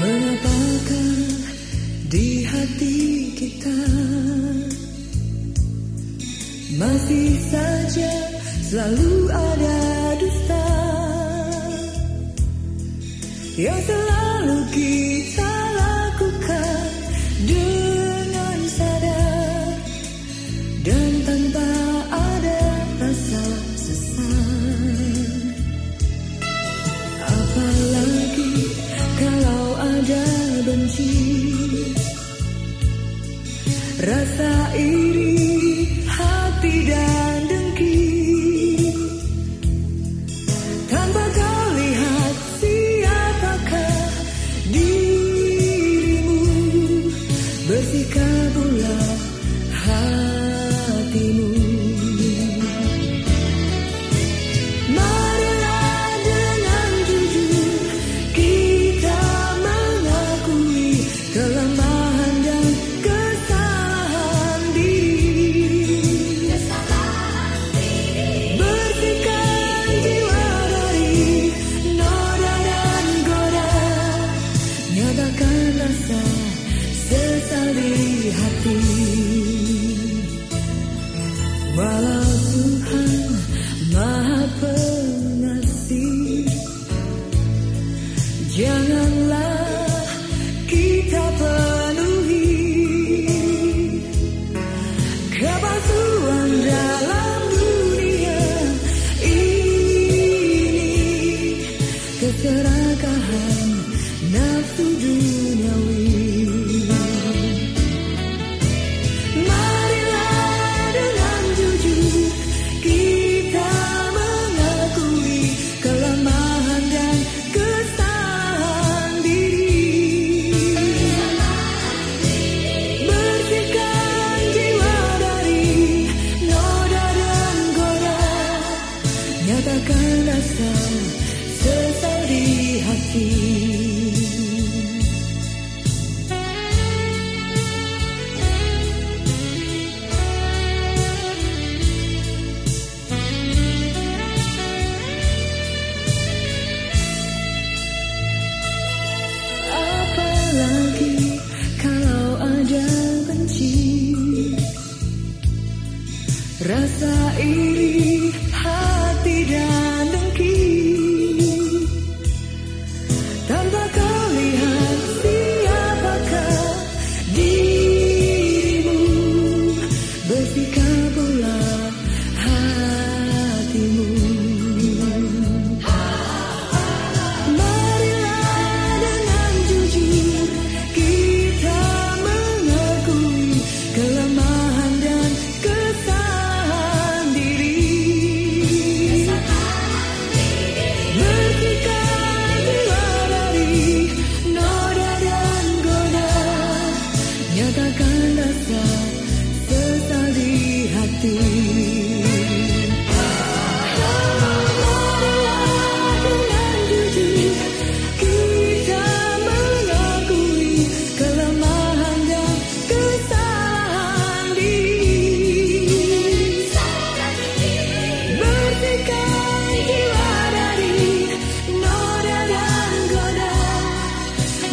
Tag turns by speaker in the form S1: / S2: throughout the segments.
S1: menebalkan di hati kita. Masih saja selalu ada dusta yang selalu kita Because. Yeah. Rasa iri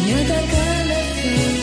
S1: You're the colorful.